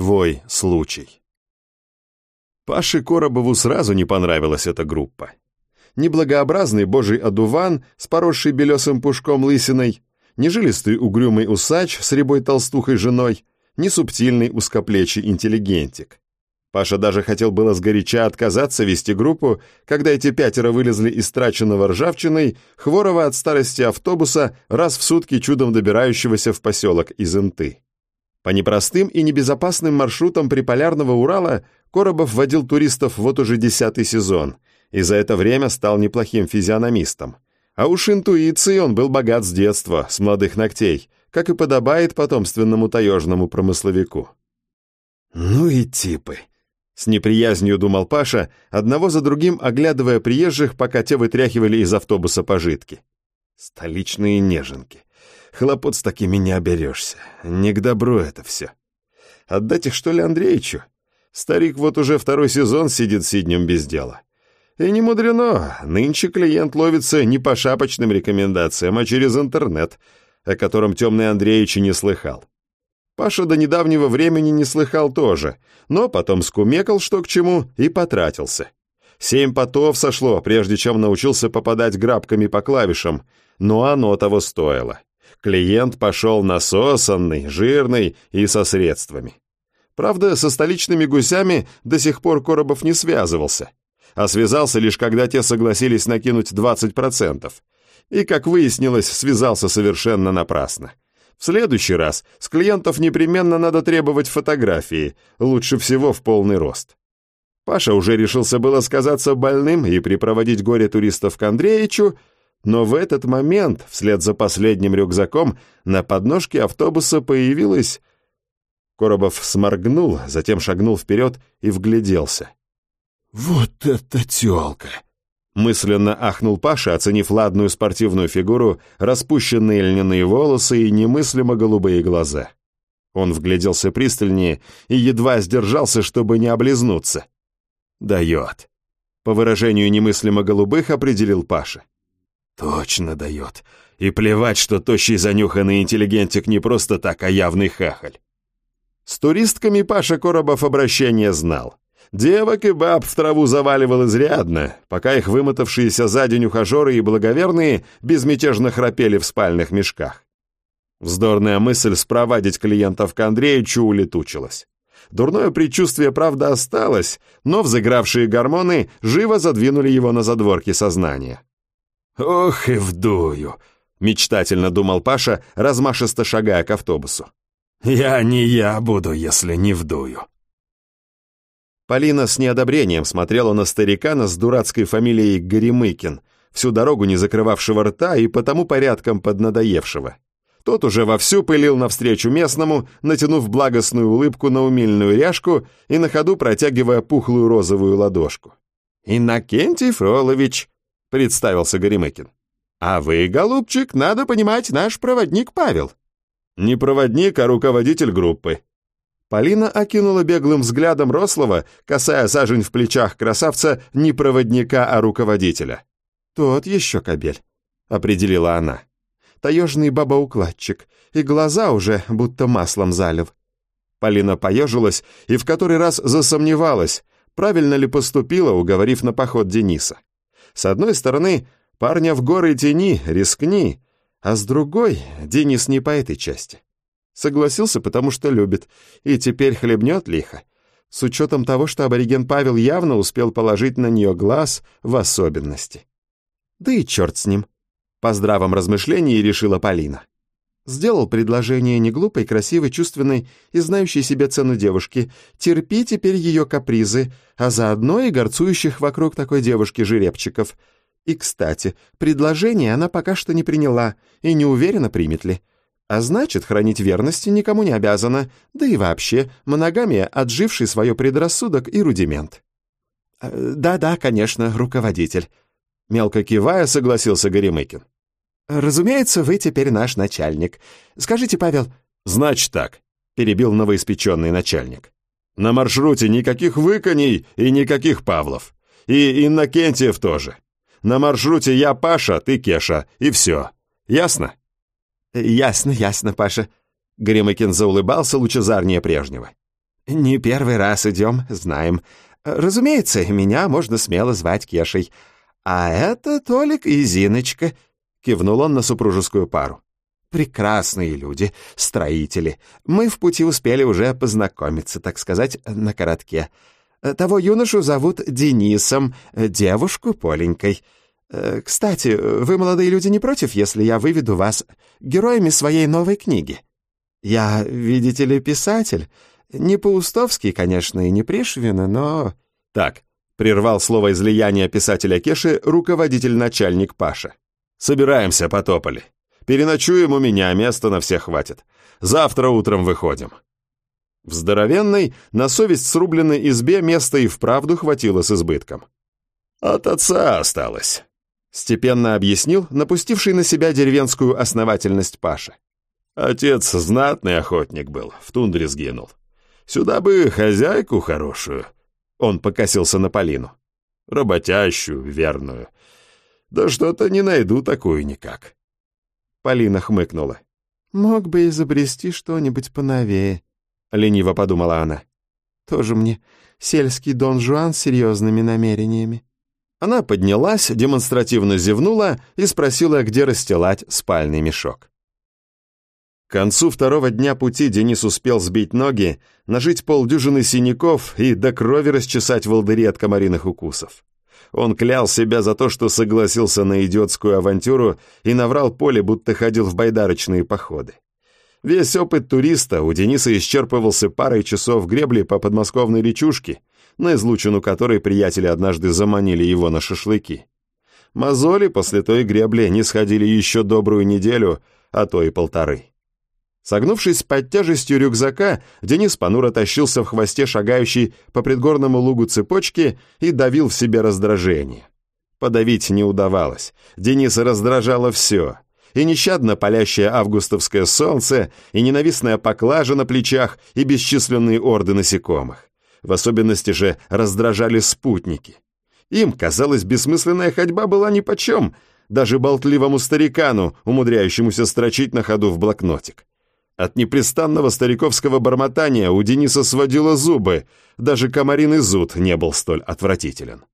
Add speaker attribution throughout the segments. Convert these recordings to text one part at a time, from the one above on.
Speaker 1: Твой случай. Паше Коробову сразу не понравилась эта группа. Неблагообразный божий одуван с поросшей белесым пушком лысиной, нежилистый угрюмый усач с рябой толстухой женой, несубтильный узкоплечий интеллигентик. Паша даже хотел было сгоряча отказаться вести группу, когда эти пятеро вылезли из траченного ржавчиной, хворого от старости автобуса, раз в сутки чудом добирающегося в поселок из Инты. По непростым и небезопасным маршрутам приполярного Урала Коробов водил туристов вот уже десятый сезон, и за это время стал неплохим физиономистом. А уж интуицией он был богат с детства, с молодых ногтей, как и подобает потомственному таежному промысловику. «Ну и типы!» С неприязнью думал Паша, одного за другим оглядывая приезжих, пока те вытряхивали из автобуса пожитки. Столичные неженки. Хлопот с такими не оберешься. Не к добру это все. Отдать их, что ли, Андреичу? Старик вот уже второй сезон сидит сиднем без дела. И не мудрено, нынче клиент ловится не по шапочным рекомендациям, а через интернет, о котором темный Андреич и не слыхал. Паша до недавнего времени не слыхал тоже, но потом скумекал, что к чему, и потратился. Семь потов сошло, прежде чем научился попадать грабками по клавишам, но оно того стоило. Клиент пошел насосанный, жирный и со средствами. Правда, со столичными гусями до сих пор Коробов не связывался, а связался лишь когда те согласились накинуть 20%. И, как выяснилось, связался совершенно напрасно. В следующий раз с клиентов непременно надо требовать фотографии, лучше всего в полный рост. Паша уже решился было сказаться больным и припроводить горе-туристов к Андреичу, но в этот момент, вслед за последним рюкзаком, на подножке автобуса появилась... Коробов сморгнул, затем шагнул вперед и вгляделся. «Вот это тёлка!» Мысленно ахнул Паша, оценив ладную спортивную фигуру, распущенные льняные волосы и немыслимо голубые глаза. Он вгляделся пристальнее и едва сдержался, чтобы не облизнуться. «Дает». По выражению немыслимо голубых определил Паша. «Точно дает. И плевать, что тощий занюханный интеллигентик не просто так, а явный хахаль». С туристками Паша Коробов обращение знал. Девок и баб в траву заваливал изрядно, пока их вымотавшиеся за день ухажеры и благоверные безмятежно храпели в спальных мешках. Вздорная мысль спровадить клиентов к Андреичу улетучилась. Дурное предчувствие, правда, осталось, но взыгравшие гормоны живо задвинули его на задворки сознания. «Ох и вдую!» — мечтательно думал Паша, размашисто шагая к автобусу. «Я не я буду, если не вдую». Полина с неодобрением смотрела на старикана с дурацкой фамилией Горемыкин, всю дорогу не закрывавшего рта и потому порядком поднадоевшего. Тот уже вовсю пылил навстречу местному, натянув благостную улыбку на умильную ряжку и на ходу протягивая пухлую розовую ладошку. «Иннокентий Фролович», — представился Горемыкин. «А вы, голубчик, надо понимать, наш проводник Павел». «Не проводник, а руководитель группы», Полина окинула беглым взглядом рослого, касая сажень в плечах красавца не проводника, а руководителя. «Тот еще кобель», — определила она. «Таежный бабоукладчик, и глаза уже будто маслом залил». Полина поежилась и в который раз засомневалась, правильно ли поступила, уговорив на поход Дениса. С одной стороны, парня в горы тени, рискни, а с другой, Денис не по этой части. Согласился, потому что любит, и теперь хлебнет лихо. С учетом того, что абориген Павел явно успел положить на нее глаз в особенности. Да и черт с ним. По здравом размышлении решила Полина. Сделал предложение неглупой, красивой, чувственной и знающей себе цену девушки. Терпи теперь ее капризы, а заодно и горцующих вокруг такой девушки жеребчиков. И, кстати, предложение она пока что не приняла и не уверена, примет ли. А значит, хранить верности никому не обязана, да и вообще, моногамия, отживший свое предрассудок и рудимент. «Э, «Да-да, конечно, руководитель», — мелко кивая, согласился Горемыкин. «Разумеется, вы теперь наш начальник. Скажите, Павел...» «Значит так», — перебил новоиспеченный начальник. «На маршруте никаких выконей и никаких Павлов. И Иннокентьев тоже. На маршруте я Паша, ты Кеша, и все. Ясно?» «Ясно, ясно, Паша». Горемыкин заулыбался лучезарнее прежнего.
Speaker 2: «Не первый раз идем, знаем. Разумеется, меня можно смело звать Кешей. А это Толик и Зиночка», — кивнул он на супружескую пару. «Прекрасные люди, строители. Мы в пути успели уже познакомиться, так сказать, на коротке. Того юношу зовут Денисом, девушку Поленькой. Кстати, вы, молодые люди, не против, если я выведу вас героями своей новой книги? Я, видите ли, писатель». Не Паустовский, конечно, и не Пришвина, но...
Speaker 1: Так, прервал слово излияния писателя Кеши руководитель-начальник Паша. Собираемся, потопали. Переночуем у меня, места на всех хватит. Завтра утром выходим. В здоровенной, на совесть срубленной избе места и вправду хватило с избытком. От отца осталось, степенно объяснил напустивший на себя деревенскую основательность Паша. Отец знатный охотник был, в тундре сгинул. Сюда бы хозяйку хорошую. Он покосился на Полину. Работящую, верную. Да что-то не найду такую никак.
Speaker 2: Полина хмыкнула. «Мог бы изобрести что-нибудь поновее», — лениво подумала она. «Тоже мне сельский Дон Жуан с серьезными намерениями».
Speaker 1: Она поднялась, демонстративно зевнула и спросила, где расстилать спальный мешок. К концу второго дня пути Денис успел сбить ноги, нажить полдюжины синяков и до крови расчесать волдыри от комариных укусов. Он клял себя за то, что согласился на идиотскую авантюру и наврал поле, будто ходил в байдарочные походы. Весь опыт туриста у Дениса исчерпывался парой часов гребли по подмосковной речушке, на излучину которой приятели однажды заманили его на шашлыки. Мозоли после той гребли не сходили еще добрую неделю, а то и полторы. Согнувшись под тяжестью рюкзака, Денис понуро тащился в хвосте шагающей по предгорному лугу цепочки и давил в себе раздражение. Подавить не удавалось. Дениса раздражало все. И нещадно палящее августовское солнце, и ненавистная поклажа на плечах, и бесчисленные орды насекомых. В особенности же раздражали спутники. Им, казалось, бессмысленная ходьба была нипочем, даже болтливому старикану, умудряющемуся строчить на ходу в блокнотик. От непрестанного стариковского бормотания у Дениса сводило зубы, даже комариный зуд не был столь отвратителен.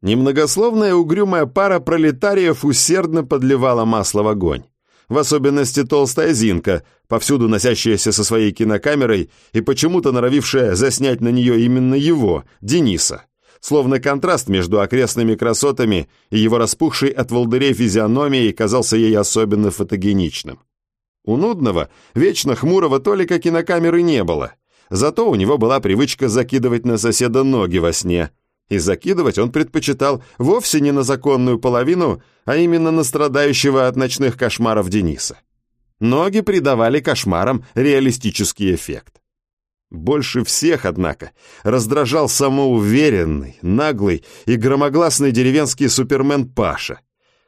Speaker 1: Немногословная угрюмая пара пролетариев усердно подливала масло в огонь. В особенности толстая Зинка, повсюду носящаяся со своей кинокамерой и почему-то норовившая заснять на нее именно его, Дениса. Словно контраст между окрестными красотами и его распухшей от волдырей физиономией казался ей особенно фотогеничным. У нудного, вечно хмурого Толика кинокамеры не было. Зато у него была привычка закидывать на соседа ноги во сне. И закидывать он предпочитал вовсе не на законную половину, а именно на страдающего от ночных кошмаров Дениса. Ноги придавали кошмарам реалистический эффект. Больше всех, однако, раздражал самоуверенный, наглый и громогласный деревенский супермен Паша.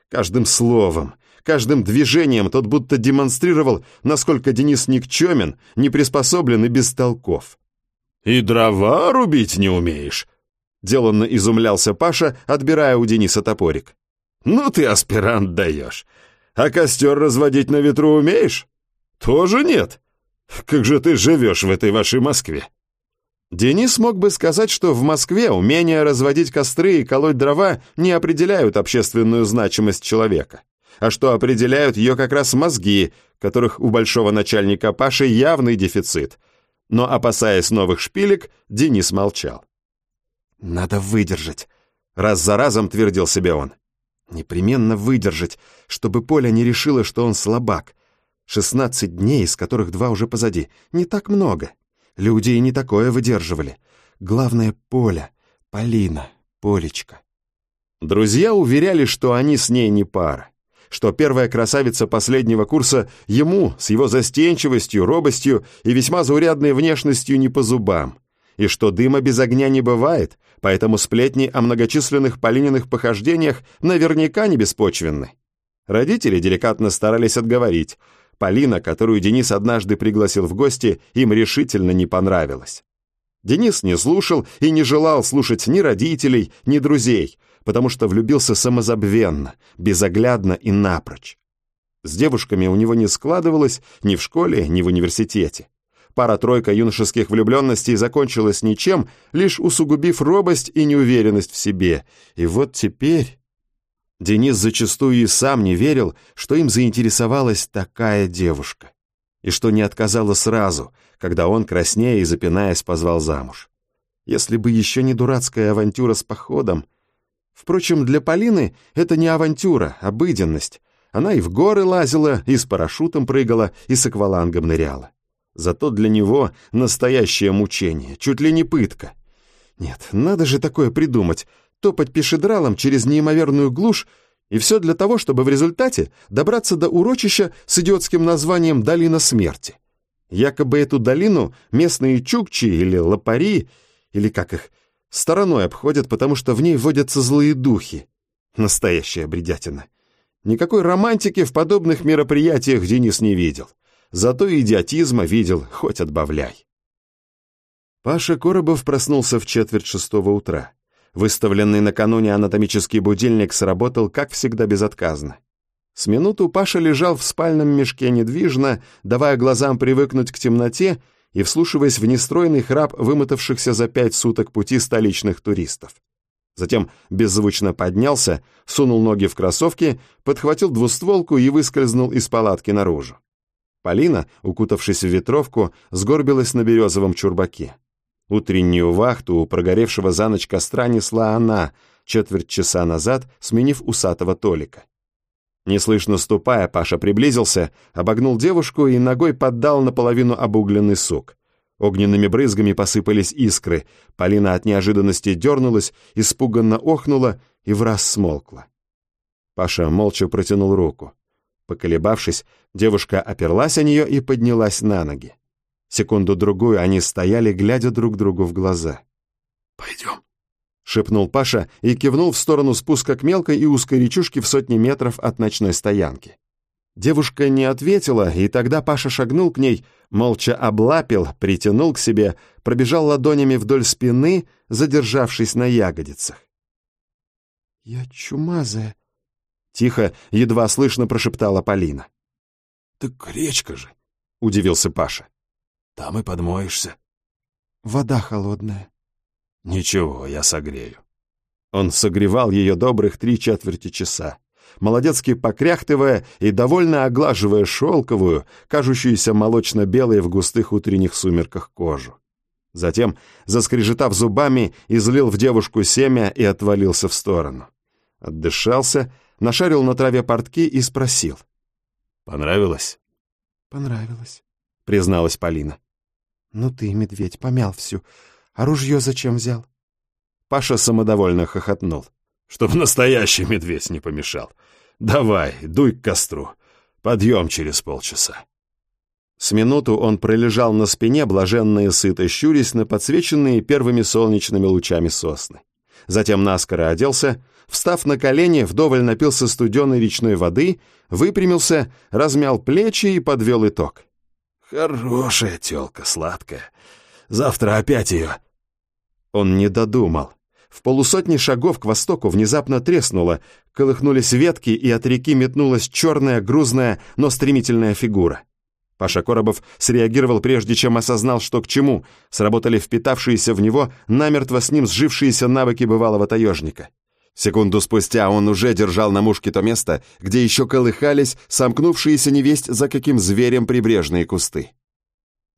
Speaker 1: Каждым словом, Каждым движением тот будто демонстрировал, насколько Денис никчемен, не приспособлен и бестолков. «И дрова рубить не умеешь?» Деланно изумлялся Паша, отбирая у Дениса топорик. «Ну ты, аспирант, даешь. А костер разводить на ветру умеешь? Тоже нет. Как же ты живешь в этой вашей Москве?» Денис мог бы сказать, что в Москве умение разводить костры и колоть дрова не определяют общественную значимость человека а что определяют ее как раз мозги, которых у большого начальника Паши явный дефицит. Но, опасаясь новых шпилек, Денис молчал. «Надо выдержать», — раз за разом твердил себе он. «Непременно выдержать, чтобы Поля не решила, что он слабак. Шестнадцать дней, из которых два уже позади. Не так много. Люди и не такое выдерживали. Главное — Поля, Полина, Полечка». Друзья уверяли, что они с ней не пара что первая красавица последнего курса ему с его застенчивостью, робостью и весьма заурядной внешностью не по зубам, и что дыма без огня не бывает, поэтому сплетни о многочисленных Полининых похождениях наверняка не беспочвенны. Родители деликатно старались отговорить. Полина, которую Денис однажды пригласил в гости, им решительно не понравилась. Денис не слушал и не желал слушать ни родителей, ни друзей, потому что влюбился самозабвенно, безоглядно и напрочь. С девушками у него не складывалось ни в школе, ни в университете. пара-тройка юношеских влюбленностей закончилась ничем, лишь усугубив робость и неуверенность в себе. И вот теперь... Денис зачастую и сам не верил, что им заинтересовалась такая девушка. И что не отказала сразу, когда он, краснея и запинаясь, позвал замуж. Если бы еще не дурацкая авантюра с походом... Впрочем, для Полины это не авантюра, а обыденность. Она и в горы лазила, и с парашютом прыгала, и с аквалангом ныряла. Зато для него настоящее мучение, чуть ли не пытка. Нет, надо же такое придумать, топать пешедралом через неимоверную глушь, и все для того, чтобы в результате добраться до урочища с идиотским названием «Долина смерти». Якобы эту долину местные чукчи или лопари, или как их, стороной обходят, потому что в ней водятся злые духи. Настоящая бредятина. Никакой романтики в подобных мероприятиях Денис не видел. Зато идиотизма видел, хоть отбавляй. Паша Коробов проснулся в четверть шестого утра. Выставленный накануне анатомический будильник сработал, как всегда, безотказно. С минуту Паша лежал в спальном мешке недвижно, давая глазам привыкнуть к темноте и вслушиваясь в нестройный храп вымотавшихся за пять суток пути столичных туристов. Затем беззвучно поднялся, сунул ноги в кроссовки, подхватил двустволку и выскользнул из палатки наружу. Полина, укутавшись в ветровку, сгорбилась на березовом чурбаке. Утреннюю вахту у прогоревшего за ночь костра несла она, четверть часа назад сменив усатого Толика. Неслышно ступая, Паша приблизился, обогнул девушку и ногой поддал наполовину обугленный сук. Огненными брызгами посыпались искры. Полина от неожиданности дернулась, испуганно охнула и враз смолкла. Паша молча протянул руку. Поколебавшись, девушка оперлась о нее и поднялась на ноги. Секунду-другую они стояли, глядя друг другу в глаза.
Speaker 2: «Пойдем», —
Speaker 1: шепнул Паша и кивнул в сторону спуска к мелкой и узкой речушке в сотни метров от ночной стоянки. Девушка не ответила, и тогда Паша шагнул к ней, молча облапил, притянул к себе, пробежал ладонями вдоль спины, задержавшись на ягодицах.
Speaker 2: «Я чумазая», —
Speaker 1: тихо, едва слышно прошептала Полина.
Speaker 2: «Так речка же», —
Speaker 1: удивился Паша.
Speaker 2: «Там и подмоешься».
Speaker 3: «Вода холодная».
Speaker 2: «Ничего, я согрею».
Speaker 1: Он согревал ее добрых три четверти часа молодецки покряхтывая и довольно оглаживая шелковую, кажущуюся молочно-белой в густых утренних сумерках кожу. Затем, заскрежетав зубами, излил в девушку семя и отвалился в сторону. Отдышался, нашарил на траве портки и спросил.
Speaker 2: «Понравилось?»
Speaker 3: «Понравилось», —
Speaker 1: призналась Полина.
Speaker 3: «Ну ты, медведь, помял всю. А ружье зачем взял?»
Speaker 1: Паша самодовольно хохотнул.
Speaker 2: «Чтоб настоящий медведь не помешал. Давай, дуй к костру. Подъем через полчаса».
Speaker 1: С минуту он пролежал на спине, блаженно и сыто щурясь на подсвеченные первыми солнечными лучами сосны. Затем наскоро оделся, встав на колени, вдоволь напился студеной речной воды, выпрямился, размял плечи и подвел итог.
Speaker 2: «Хорошая тёлка, сладкая. Завтра опять ее...»
Speaker 1: Он не додумал. В полусотни шагов к востоку внезапно треснуло, колыхнулись ветки, и от реки метнулась черная, грузная, но стремительная фигура. Паша Коробов среагировал прежде, чем осознал, что к чему. Сработали впитавшиеся в него, намертво с ним сжившиеся навыки бывалого таежника. Секунду спустя он уже держал на мушке то место, где еще колыхались сомкнувшиеся невесть за каким зверем прибрежные кусты.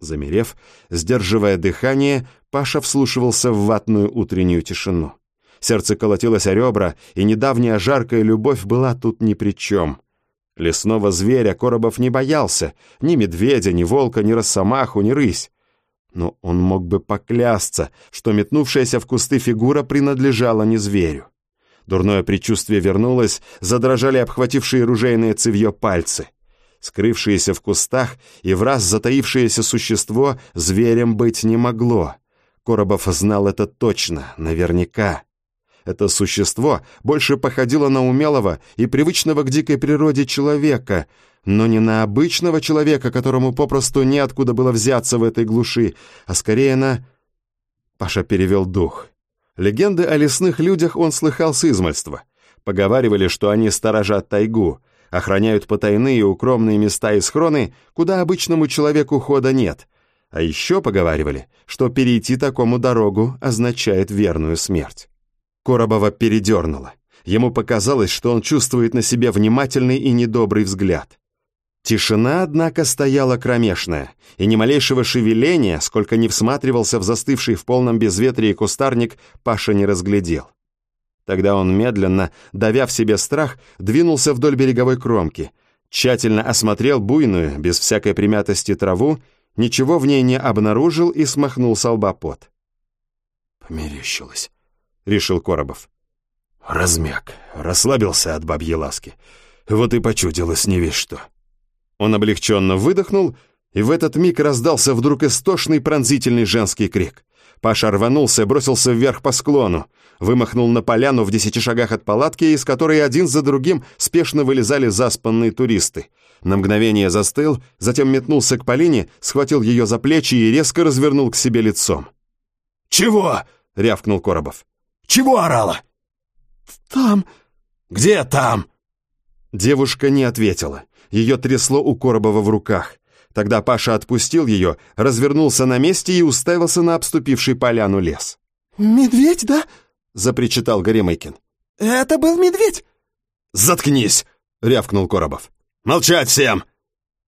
Speaker 1: Замерев, сдерживая дыхание, Паша вслушивался в ватную утреннюю тишину. Сердце колотилось о ребра, и недавняя жаркая любовь была тут ни при чем. Лесного зверя Коробов не боялся, ни медведя, ни волка, ни росомаху, ни рысь. Но он мог бы поклясться, что метнувшаяся в кусты фигура принадлежала не зверю. Дурное предчувствие вернулось, задрожали обхватившие ружейное цевье пальцы — Скрывшееся в кустах и в раз затаившееся существо зверем быть не могло. Коробов знал это точно, наверняка. Это существо больше походило на умелого и привычного к дикой природе человека, но не на обычного человека, которому попросту неоткуда было взяться в этой глуши, а скорее на... Паша перевел дух. Легенды о лесных людях он слыхал с измальства. Поговаривали, что они сторожат тайгу — охраняют потайные укромные места и схроны, куда обычному человеку хода нет. А еще поговаривали, что перейти такому дорогу означает верную смерть. Коробова передернуло. Ему показалось, что он чувствует на себе внимательный и недобрый взгляд. Тишина, однако, стояла кромешная, и ни малейшего шевеления, сколько не всматривался в застывший в полном безветрии кустарник, Паша не разглядел. Тогда он медленно, давя в себе страх, двинулся вдоль береговой кромки, тщательно осмотрел буйную, без всякой примятости траву, ничего в ней не обнаружил и смахнул с лба пот.
Speaker 2: «Померещилось», —
Speaker 1: решил Коробов.
Speaker 2: «Размяк, расслабился от бабьей ласки. Вот и почудилось не весь что».
Speaker 1: Он облегченно выдохнул, и в этот миг раздался вдруг истошный пронзительный женский крик. Паша рванулся, бросился вверх по склону, вымахнул на поляну в десяти шагах от палатки, из которой один за другим спешно вылезали заспанные туристы. На мгновение застыл, затем метнулся к Полине, схватил ее за плечи и резко развернул к себе лицом.
Speaker 2: «Чего?» — рявкнул Коробов. «Чего орала?»
Speaker 3: «Там...»
Speaker 2: «Где там?»
Speaker 1: Девушка не ответила. Ее трясло у Коробова в руках. Тогда Паша отпустил ее, развернулся на месте и уставился на обступивший поляну лес.
Speaker 3: «Медведь, да?»
Speaker 1: — запричитал Горемыкин.
Speaker 3: «Это был медведь!»
Speaker 2: «Заткнись!» — рявкнул Коробов. «Молчать всем!»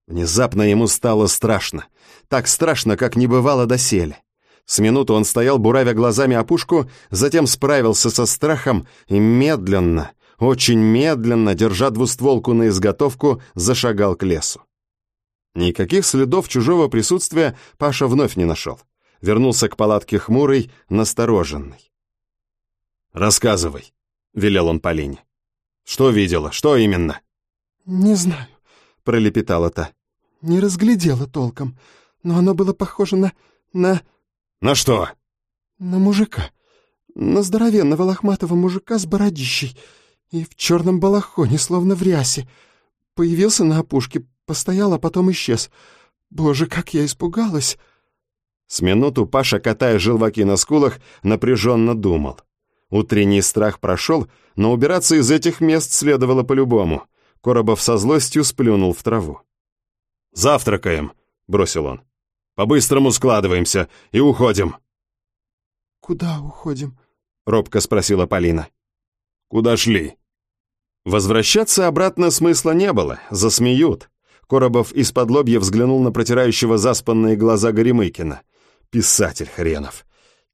Speaker 1: Внезапно ему стало страшно. Так страшно, как не бывало доселе. С минуту он стоял, буравя глазами опушку, затем справился со страхом и медленно, очень медленно, держа двустволку на изготовку, зашагал к лесу. Никаких следов чужого присутствия Паша вновь не нашел. Вернулся к палатке хмурый, настороженный.
Speaker 2: «Рассказывай», — велел он Полине. «Что видела? Что именно?»
Speaker 3: «Не знаю», — пролепетала та. «Не разглядела толком, но оно было похоже на... на...»
Speaker 2: «На что?»
Speaker 3: «На мужика. На здоровенного лохматого мужика с бородищей и в черном балахоне, словно в рясе. Появился на опушке, Постоял, а потом исчез. Боже, как я испугалась!»
Speaker 1: С минуту Паша, катая желваки на скулах, напряженно думал. Утренний страх прошел, но убираться из этих мест следовало по-любому. Коробов со злостью сплюнул в траву.
Speaker 2: «Завтракаем», — бросил он. «По-быстрому складываемся и уходим».
Speaker 3: «Куда уходим?»
Speaker 1: — робко спросила Полина.
Speaker 2: «Куда шли?»
Speaker 1: Возвращаться обратно смысла не было, засмеют. Коробов из-под лобья взглянул на протирающего заспанные глаза Горемыкина. Писатель хренов.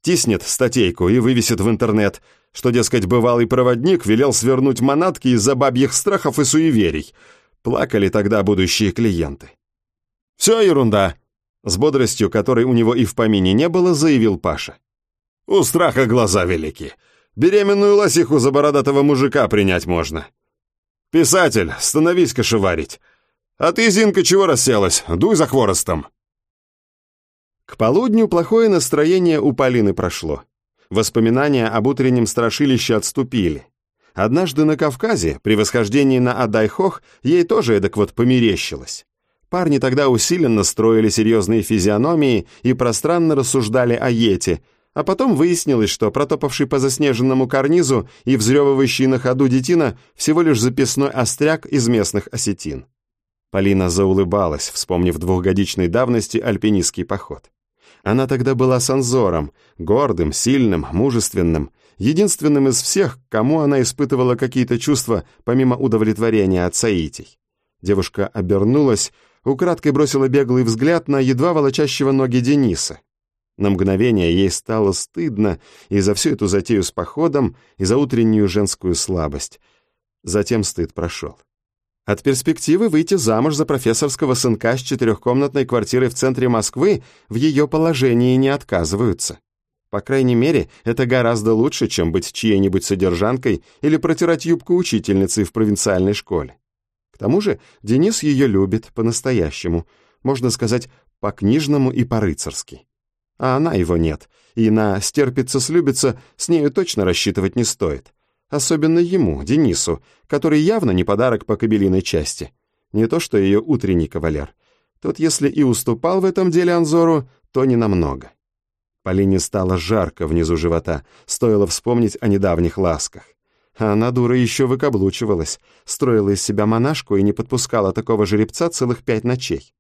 Speaker 1: Тиснет статейку и вывесит в интернет, что, дескать, бывалый проводник велел свернуть манатки из-за бабьих страхов и суеверий. Плакали тогда будущие клиенты. «Все ерунда», — с бодростью, которой у него и в помине не было, заявил Паша.
Speaker 2: «У страха глаза велики. Беременную лосиху за бородатого мужика принять можно. Писатель, становись кошеварить. «А ты, Зинка, чего расселась? Дуй за хворостом!»
Speaker 1: К полудню плохое настроение у Полины прошло. Воспоминания об утреннем страшилище отступили. Однажды на Кавказе, при восхождении на Адайхох, ей тоже эдак вот померещилось. Парни тогда усиленно строили серьезные физиономии и пространно рассуждали о Йете, а потом выяснилось, что протопавший по заснеженному карнизу и взрёвывающий на ходу детина всего лишь записной остряк из местных осетин. Полина заулыбалась, вспомнив двухгодичной давности альпинистский поход. Она тогда была санзором, гордым, сильным, мужественным, единственным из всех, кому она испытывала какие-то чувства, помимо удовлетворения от Саитий. Девушка обернулась, украдкой бросила беглый взгляд на едва волочащего ноги Дениса. На мгновение ей стало стыдно и за всю эту затею с походом, и за утреннюю женскую слабость. Затем стыд прошел. От перспективы выйти замуж за профессорского сынка с четырехкомнатной квартирой в центре Москвы в ее положении не отказываются. По крайней мере, это гораздо лучше, чем быть чьей-нибудь содержанкой или протирать юбку учительницы в провинциальной школе. К тому же Денис ее любит по-настоящему, можно сказать, по-книжному и по-рыцарски. А она его нет, и на «стерпится-слюбится» с нею точно рассчитывать не стоит. Особенно ему, Денису, который явно не подарок по кабелиной части. Не то что ее утренний кавалер. Тот, если и уступал в этом деле Анзору, то не намного. Полине стало жарко внизу живота, стоило вспомнить о недавних ласках. А она, дура, еще выкаблучивалась, строила из себя монашку и не подпускала такого жеребца целых пять ночей.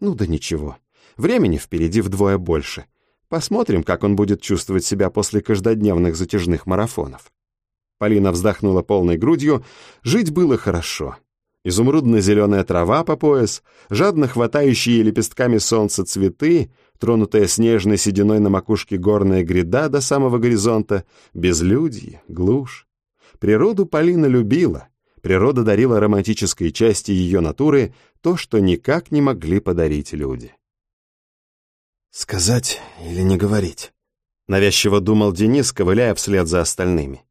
Speaker 1: Ну да ничего.
Speaker 2: Времени впереди вдвое больше. Посмотрим, как он будет чувствовать себя после каждодневных затяжных марафонов. Полина вздохнула полной грудью. Жить было хорошо. Изумрудно-зеленая трава по пояс, жадно хватающие лепестками солнца цветы, тронутая снежной сединой на макушке горная гряда до самого горизонта, безлюдье, глушь. Природу Полина любила. Природа дарила романтической части ее натуры то, что никак не могли подарить люди.
Speaker 3: «Сказать или не говорить?»
Speaker 2: — навязчиво думал Денис, ковыляя вслед за остальными.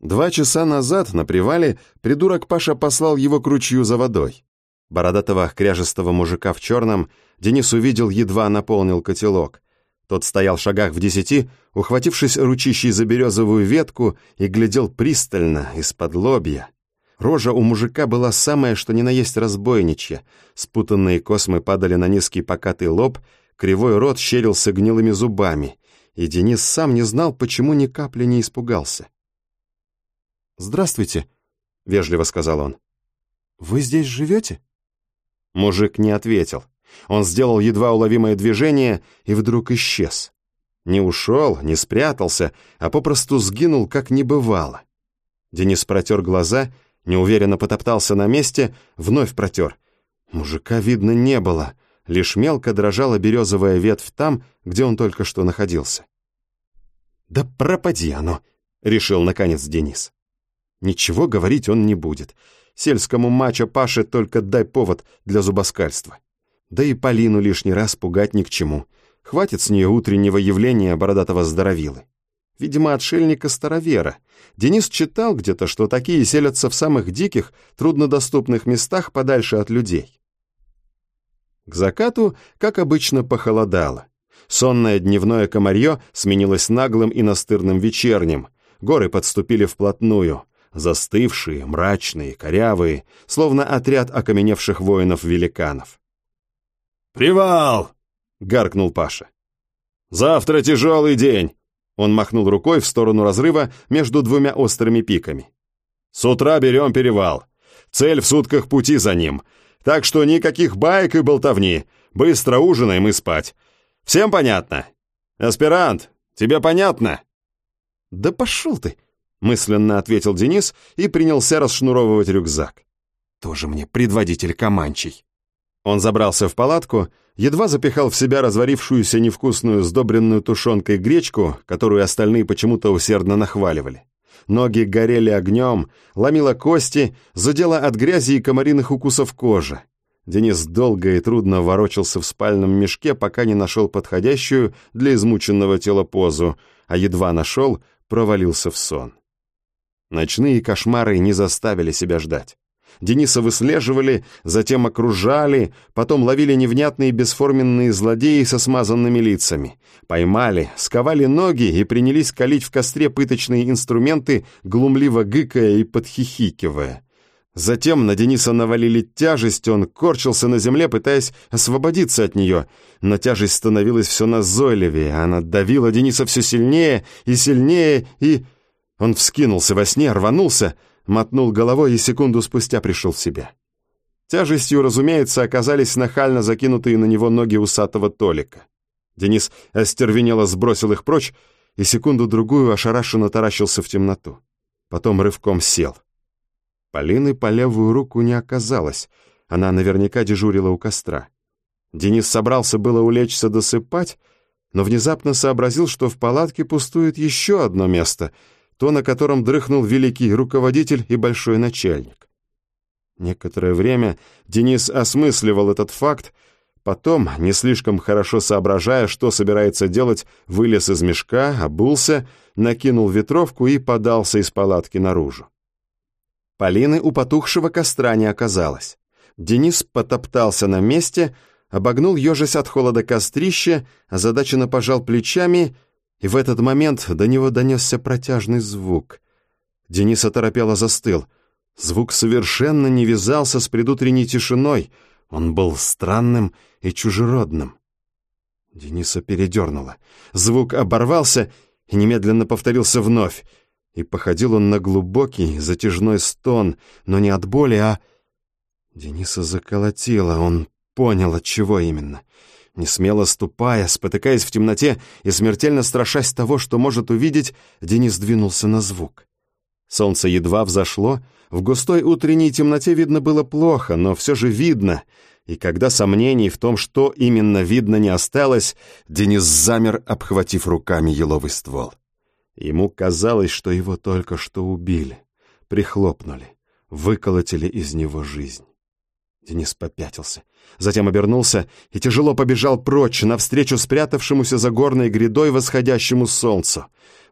Speaker 2: Два часа назад на привале придурок Паша послал его к ручью за водой. Бородатого кряжестого мужика в черном Денис увидел, едва наполнил котелок. Тот стоял в шагах в десяти, ухватившись ручищей за березовую ветку и глядел пристально, из-под лобья. Рожа у мужика была самая, что ни на есть разбойничья. Спутанные космы падали на низкий покатый лоб, кривой рот щерился гнилыми зубами, и Денис сам не знал, почему ни капли не испугался. «Здравствуйте», — вежливо сказал он. «Вы здесь живете?» Мужик не ответил. Он сделал едва уловимое движение и вдруг исчез. Не ушел, не спрятался, а попросту сгинул, как не бывало. Денис протер глаза, неуверенно потоптался на месте, вновь протер. Мужика видно не было, лишь мелко дрожала березовая ветвь там, где он только что находился. «Да пропади оно!» — решил наконец Денис. Ничего говорить он не будет. Сельскому мачо Паше только дай повод для зубоскальства. Да и Полину лишний раз пугать ни к чему. Хватит с нее утреннего явления бородатого здоровилы. Видимо, отшельника-старовера. Денис читал где-то, что такие селятся в самых диких, труднодоступных местах подальше от людей. К закату, как обычно, похолодало. Сонное дневное комарье сменилось наглым и настырным вечерним. Горы подступили вплотную — застывшие, мрачные, корявые, словно отряд окаменевших воинов-великанов.
Speaker 1: «Привал!»
Speaker 2: — гаркнул Паша.
Speaker 1: «Завтра тяжелый день!»
Speaker 2: Он махнул рукой в сторону разрыва между двумя острыми пиками.
Speaker 1: «С утра берем перевал. Цель в сутках пути за ним. Так что никаких байк и болтовни. Быстро ужинаем и спать. Всем понятно? Аспирант, тебе понятно?»
Speaker 2: «Да пошел ты!» Мысленно ответил Денис и принялся расшнуровывать рюкзак. Тоже мне предводитель Каманчий. Он забрался в палатку, едва запихал в себя разварившуюся невкусную сдобренную тушенкой гречку, которую остальные почему-то усердно нахваливали. Ноги горели огнем, ломило кости, задела от грязи и комариных укусов кожа. Денис долго и трудно ворочался в спальном мешке, пока не нашел подходящую для измученного тела позу, а едва нашел, провалился в сон. Ночные кошмары не заставили себя ждать. Дениса выслеживали, затем окружали, потом ловили невнятные бесформенные злодеи со смазанными лицами. Поймали, сковали ноги и принялись калить в костре пыточные инструменты, глумливо гыкая и подхихикивая. Затем на Дениса навалили тяжесть, он корчился на земле, пытаясь освободиться от нее. Но тяжесть становилась все назойливее, она давила Дениса все сильнее и сильнее, и... Он вскинулся во сне, рванулся, мотнул головой и секунду спустя пришел в себя. Тяжестью, разумеется, оказались нахально закинутые на него ноги усатого Толика. Денис остервенело сбросил их прочь и секунду-другую ошарашенно таращился в темноту. Потом рывком сел. Полины по левую руку не оказалось, она наверняка дежурила у костра. Денис собрался было улечься досыпать, но внезапно сообразил, что в палатке пустует еще одно место — то, на котором дрыхнул великий руководитель и большой начальник. Некоторое время Денис осмысливал этот факт, потом, не слишком хорошо соображая, что собирается делать, вылез из мешка, обулся, накинул ветровку и подался из палатки наружу. Полины у потухшего костра не оказалось. Денис потоптался на месте, обогнул ежась от холода кострище, озадаченно пожал плечами и в этот момент до него донесся протяжный звук. Денис оторопело застыл. Звук совершенно не вязался с предутренней тишиной, он был странным и чужеродным. Дениса передернуло. Звук оборвался и немедленно повторился вновь, и походил он на глубокий, затяжной стон, но не от боли, а... Дениса заколотило, он понял, от чего именно —
Speaker 1: Не смело ступая, спотыкаясь в темноте и смертельно страшась того, что может увидеть, Денис двинулся на звук. Солнце едва взошло, в густой утренней темноте видно было плохо, но все же видно, и когда сомнений в том, что именно видно, не осталось, Денис замер, обхватив руками еловый ствол. Ему казалось, что его только что убили, прихлопнули, выколотили из него жизнь. Денис попятился, затем обернулся и тяжело побежал прочь, навстречу спрятавшемуся за горной грядой восходящему солнцу.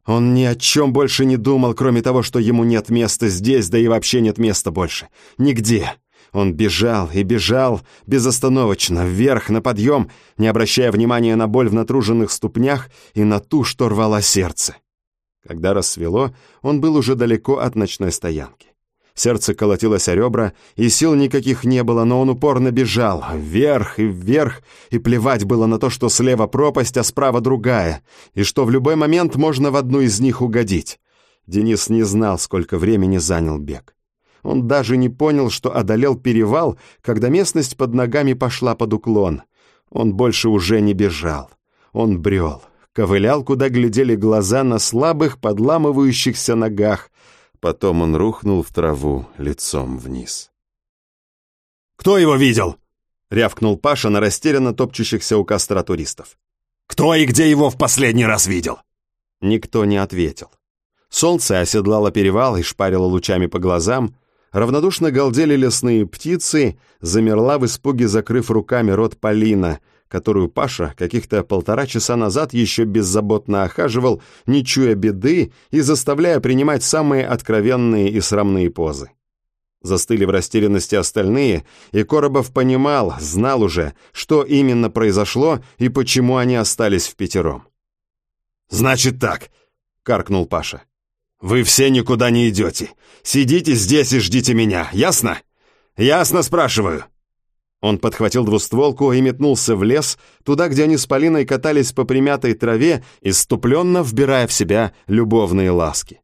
Speaker 1: Он ни о чем больше не думал, кроме того, что ему нет места здесь, да и вообще нет места больше. Нигде. Он бежал и бежал безостановочно, вверх, на подъем, не обращая внимания на боль в натруженных ступнях и на ту, что рвало сердце. Когда рассвело, он был уже далеко от ночной стоянки. Сердце колотилось о ребра, и сил никаких не было, но он упорно бежал, вверх и вверх, и плевать было на то, что слева пропасть, а справа другая, и что в любой момент можно в одну из них угодить. Денис не знал, сколько времени занял бег. Он даже не понял, что одолел перевал, когда местность под ногами пошла под уклон. Он больше уже не бежал. Он брел, ковылял, куда глядели глаза на слабых, подламывающихся ногах, Потом он рухнул в траву лицом вниз.
Speaker 2: «Кто его видел?»
Speaker 1: — рявкнул Паша на растерянно топчущихся у костра туристов.
Speaker 2: «Кто и где его в последний раз видел?»
Speaker 1: Никто не ответил. Солнце оседлало перевал и шпарило лучами по глазам, равнодушно галдели лесные птицы, замерла в испуге, закрыв руками рот Полина — которую Паша каких-то полтора часа назад еще беззаботно охаживал, не чуя беды и заставляя принимать самые откровенные и срамные позы. Застыли в растерянности остальные, и Коробов понимал, знал уже, что именно произошло и почему они остались в пятером.
Speaker 2: «Значит так», — каркнул Паша. «Вы все никуда не идете. Сидите здесь и ждите меня, ясно? Ясно, спрашиваю?»
Speaker 1: Он подхватил двустволку и метнулся в лес, туда, где они с Полиной катались по примятой траве, иступленно вбирая в себя любовные ласки.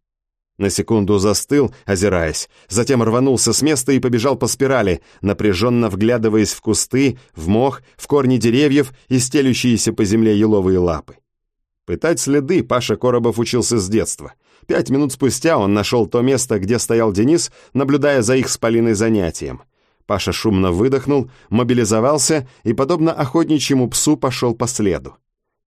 Speaker 1: На секунду застыл, озираясь, затем рванулся с места и побежал по спирали, напряженно вглядываясь в кусты, в мох, в корни деревьев и стелющиеся по земле еловые лапы. Пытать следы Паша Коробов учился с детства. Пять минут спустя он нашел то место, где стоял Денис, наблюдая за их с Полиной занятием — Паша шумно выдохнул, мобилизовался и, подобно охотничьему псу, пошел по следу.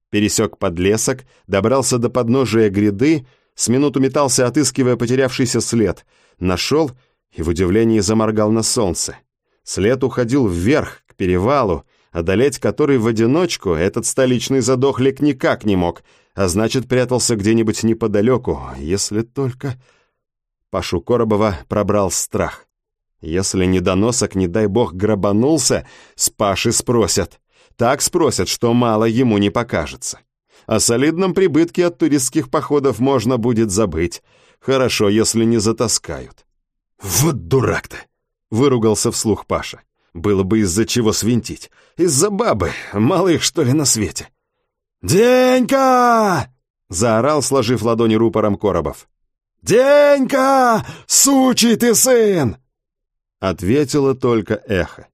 Speaker 1: Пересек подлесок, добрался до подножия гряды, с минуту метался, отыскивая потерявшийся след, нашел и в удивлении заморгал на солнце. След уходил вверх, к перевалу, одолеть который в одиночку этот столичный задохлик никак не мог, а значит, прятался где-нибудь неподалеку, если только... Пашу Коробова пробрал страх. Если недоносок, не дай бог, грабанулся, с Паши спросят. Так спросят, что мало ему не покажется. О солидном прибытке от туристских походов можно будет забыть. Хорошо, если не затаскают.
Speaker 2: «Вот дурак-то!» — выругался вслух Паша.
Speaker 1: «Было бы из-за чего свинтить. Из-за бабы. Мало их, что ли, на свете?»
Speaker 2: «Денька!»
Speaker 1: — заорал, сложив ладони рупором Коробов.
Speaker 2: «Денька! Сучий ты сын!»
Speaker 1: Ответило только эхо.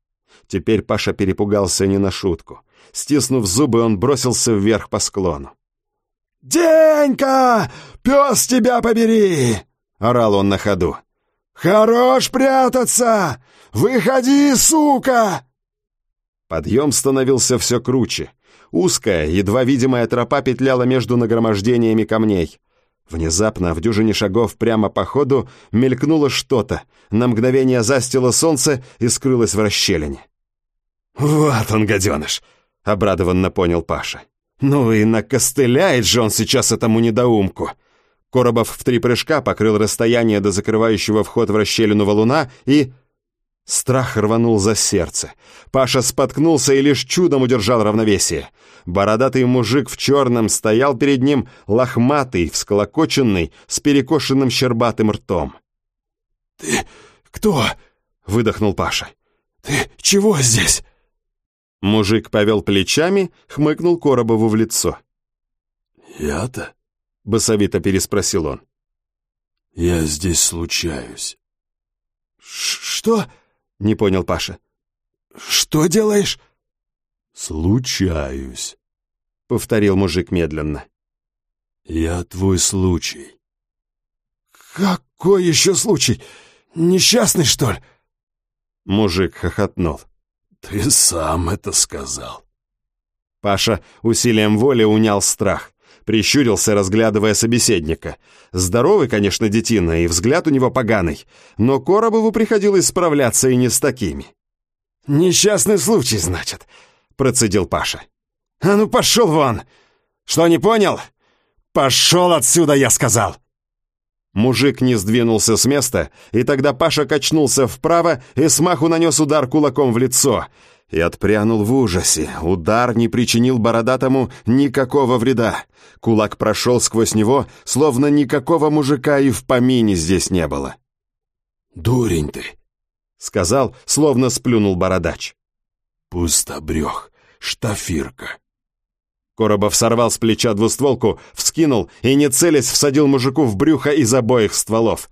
Speaker 1: Теперь Паша перепугался не на шутку. Стиснув зубы, он бросился вверх по склону.
Speaker 2: «Денька! Пес тебя побери!» — орал он на ходу. «Хорош прятаться! Выходи, сука!»
Speaker 1: Подъем становился все круче. Узкая, едва видимая тропа петляла между нагромождениями камней. Внезапно, в дюжине шагов прямо по ходу, мелькнуло что-то, на мгновение застило солнце и скрылось в расщелине.
Speaker 2: «Вот он, гаденыш!» — обрадованно понял Паша.
Speaker 1: «Ну и накостыляет же он сейчас этому недоумку!» Коробов в три прыжка покрыл расстояние до закрывающего вход в расщелину валуна и... Страх рванул за сердце. Паша споткнулся и лишь чудом удержал равновесие. Бородатый мужик в черном стоял перед ним, лохматый, всколокоченный, с перекошенным щербатым ртом.
Speaker 2: «Ты кто?» — выдохнул Паша. «Ты чего здесь?»
Speaker 1: Мужик повел плечами, хмыкнул Коробову в лицо.
Speaker 2: «Я-то?»
Speaker 1: — басовито переспросил он.
Speaker 2: «Я здесь случаюсь».
Speaker 1: «Что?» — не понял Паша.
Speaker 2: «Что делаешь?»
Speaker 1: «Случаюсь», —
Speaker 2: повторил мужик медленно.
Speaker 1: «Я твой случай».
Speaker 3: «Какой еще случай? Несчастный, что ли?»
Speaker 2: Мужик хохотнул.
Speaker 1: «Ты сам это сказал».
Speaker 2: Паша усилием воли унял страх. Прищурился, разглядывая собеседника. Здоровый, конечно, детина, и взгляд у него поганый, но Коробову приходилось справляться и не с такими. «Несчастный случай, значит», — процедил Паша. «А ну пошел вон! Что, не понял? Пошел отсюда, я сказал!» Мужик не сдвинулся с места, и тогда Паша качнулся вправо и смаху нанес удар кулаком в лицо. И отпрянул в ужасе. Удар не причинил бородатому никакого вреда. Кулак прошел сквозь него, словно никакого мужика и в помине здесь не было.
Speaker 1: «Дурень ты!»
Speaker 2: — сказал, словно сплюнул бородач.
Speaker 1: «Пустобрех, штафирка».
Speaker 2: Коробов сорвал с плеча двустволку, вскинул и, не целясь, всадил мужику в брюхо из обоих стволов.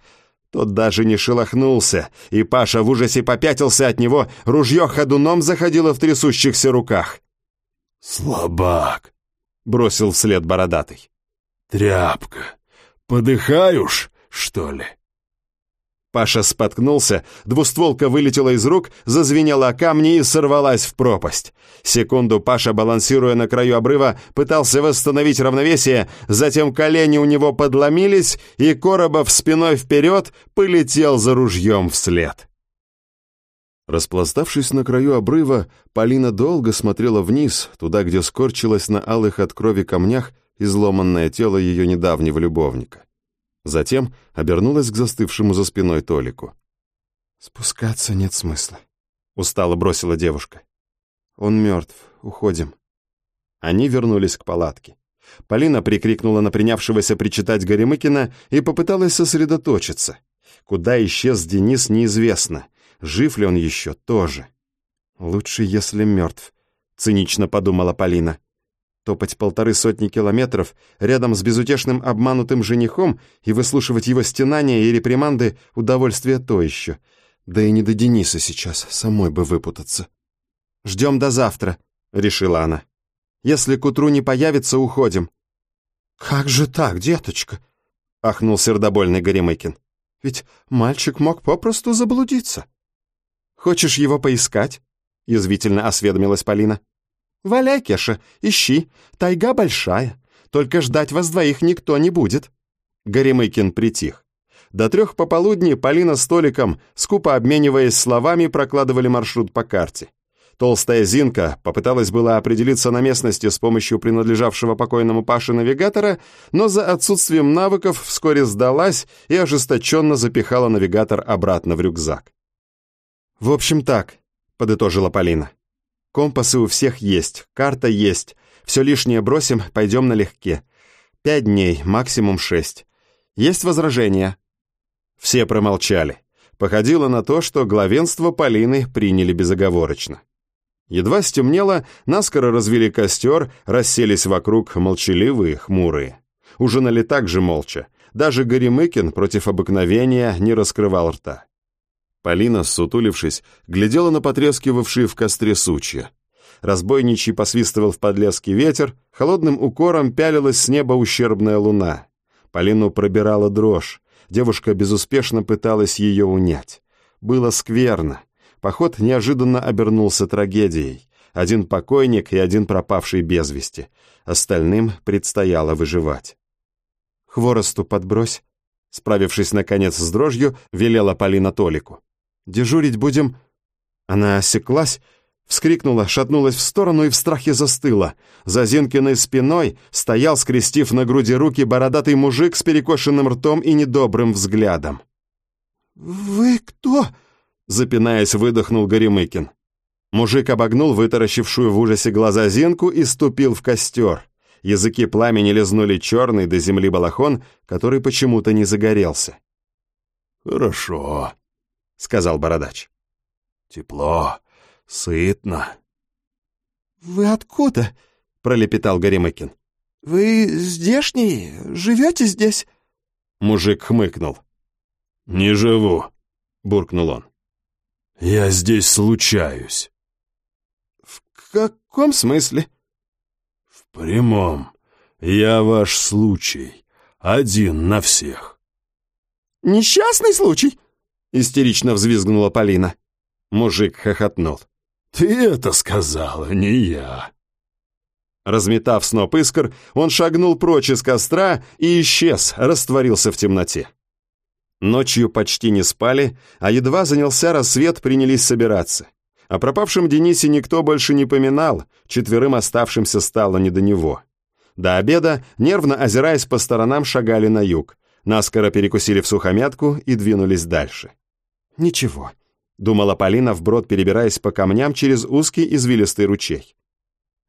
Speaker 2: Тот даже не шелохнулся, и Паша в ужасе попятился от него, ружье ходуном заходило в трясущихся руках.
Speaker 1: «Слабак!» — бросил вслед бородатый. «Тряпка! Подыхаешь, что ли?»
Speaker 2: Паша споткнулся, двустволка вылетела из рук, зазвенела о камни и сорвалась в пропасть. Секунду Паша, балансируя на краю обрыва, пытался восстановить равновесие, затем колени у него подломились, и Коробов спиной вперед полетел за ружьем вслед.
Speaker 1: Распластавшись на краю обрыва, Полина долго смотрела вниз, туда, где скорчилось на алых от крови камнях изломанное тело ее недавнего любовника. Затем обернулась к застывшему за спиной Толику.
Speaker 3: «Спускаться нет смысла», —
Speaker 2: устало бросила девушка.
Speaker 3: «Он мертв. Уходим».
Speaker 2: Они вернулись к палатке. Полина прикрикнула на принявшегося причитать Горемыкина и попыталась сосредоточиться. Куда исчез Денис, неизвестно. Жив ли он еще, тоже.
Speaker 3: «Лучше, если мертв», — цинично подумала Полина. Топать полторы сотни километров рядом с безутешным обманутым женихом и выслушивать его стенания и реприманды — удовольствие то еще. Да и не до Дениса сейчас, самой бы выпутаться.
Speaker 2: «Ждем до завтра», — решила она. «Если к утру не появится, уходим».
Speaker 3: «Как же так, деточка?»
Speaker 2: — ахнул сердобольный Горемыкин.
Speaker 3: «Ведь мальчик мог попросту заблудиться».
Speaker 2: «Хочешь его поискать?» — язвительно осведомилась Полина. «Валяй, Кеша, ищи. Тайга большая. Только ждать вас двоих никто не будет». Горемыкин притих. До трех пополудни Полина с Толиком, скупо обмениваясь словами, прокладывали маршрут по карте. Толстая Зинка попыталась была определиться на местности с помощью принадлежавшего покойному Паше навигатора, но за отсутствием навыков вскоре сдалась и ожесточенно запихала навигатор обратно в рюкзак. «В общем так», — подытожила Полина. Компасы у всех есть, карта есть. Все лишнее бросим, пойдем налегке. Пять дней, максимум шесть. Есть возражения?» Все промолчали. Походило на то, что главенство Полины приняли безоговорочно. Едва стемнело, наскоро развели костер, расселись вокруг молчаливые, хмурые. Ужинали так же молча. Даже Горемыкин против обыкновения не раскрывал рта. Полина, сутулившись, глядела на потрескивавшие в костре сучья. Разбойничий посвистывал в подлеске ветер, холодным укором пялилась с неба ущербная луна. Полину пробирала дрожь. Девушка безуспешно пыталась ее унять. Было скверно. Поход неожиданно обернулся трагедией. Один покойник и один пропавший без вести. Остальным предстояло выживать. «Хворосту подбрось», справившись, наконец, с дрожью, велела Полина Толику. Дежурить будем...» Она осеклась, вскрикнула, шатнулась в сторону и в страхе застыла. За Зинкиной спиной стоял, скрестив на груди руки, бородатый мужик с перекошенным ртом и недобрым взглядом.
Speaker 3: «Вы кто?»
Speaker 2: — запинаясь, выдохнул Горемыкин. Мужик обогнул вытаращившую в ужасе глаза Зинку и ступил в костер. Языки пламени лизнули черный до земли балахон, который почему-то не загорелся.
Speaker 1: «Хорошо», —
Speaker 2: сказал бородач.
Speaker 1: «Тепло, сытно».
Speaker 3: «Вы откуда?» — пролепетал Горемыкин. «Вы здешний? Живете здесь?»
Speaker 2: Мужик хмыкнул.
Speaker 1: «Не живу», — буркнул он. «Я здесь случаюсь».
Speaker 3: «В
Speaker 2: каком смысле?»
Speaker 4: «В прямом. Я ваш случай. Один на всех».
Speaker 2: «Несчастный случай?» — истерично взвизгнула Полина.
Speaker 1: Мужик хохотнул.
Speaker 4: «Ты это сказала, не я».
Speaker 1: Разметав сноп искр, он шагнул прочь из костра и исчез, растворился в темноте. Ночью почти не спали, а едва занялся рассвет, принялись собираться. О пропавшем Денисе никто больше не поминал, четверым оставшимся стало не до него. До обеда, нервно озираясь по сторонам, шагали на юг, наскоро перекусили в сухомятку и двинулись дальше.
Speaker 2: «Ничего», —
Speaker 1: думала Полина, вброд перебираясь по камням через узкий извилистый ручей.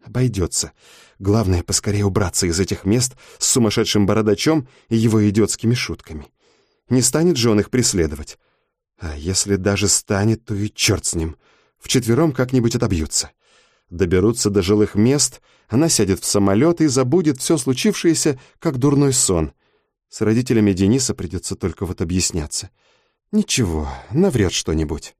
Speaker 2: Обойдется. Главное, поскорее убраться из этих мест с сумасшедшим бородачом и его идиотскими шутками. Не станет же он их преследовать. А если даже станет, то и черт с ним. Вчетвером как-нибудь отобьются. Доберутся до жилых мест, она сядет в самолет и забудет все случившееся, как дурной сон. С родителями Дениса придется только вот объясняться. Ничего, наврет что-нибудь.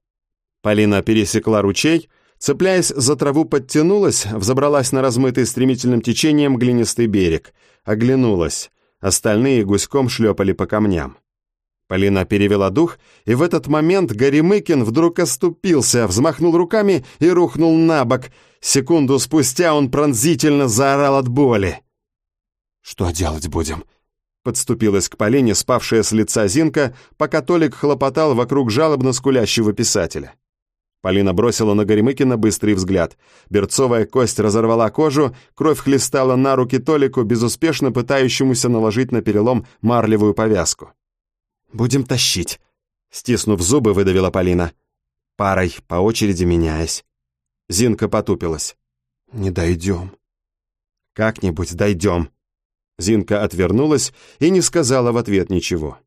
Speaker 1: Полина пересекла ручей, Цепляясь за траву, подтянулась, взобралась на размытый стремительным течением глинистый берег, оглянулась. Остальные гуськом шлепали по камням. Полина перевела дух, и в этот момент Горемыкин вдруг оступился, взмахнул руками и рухнул на бок. Секунду спустя он пронзительно заорал от боли.
Speaker 2: «Что делать будем?»
Speaker 1: Подступилась к Полине спавшая с лица Зинка, пока Толик хлопотал вокруг жалобно скулящего писателя. Полина бросила на Горемыкина быстрый взгляд. Берцовая кость разорвала кожу, кровь хлестала на руки Толику, безуспешно пытающемуся наложить на перелом марлевую повязку.
Speaker 2: «Будем тащить», — стиснув зубы, выдавила Полина. Парой, по очереди меняясь.
Speaker 1: Зинка потупилась.
Speaker 2: «Не дойдем».
Speaker 1: «Как-нибудь дойдем». Зинка отвернулась и не сказала в ответ ничего.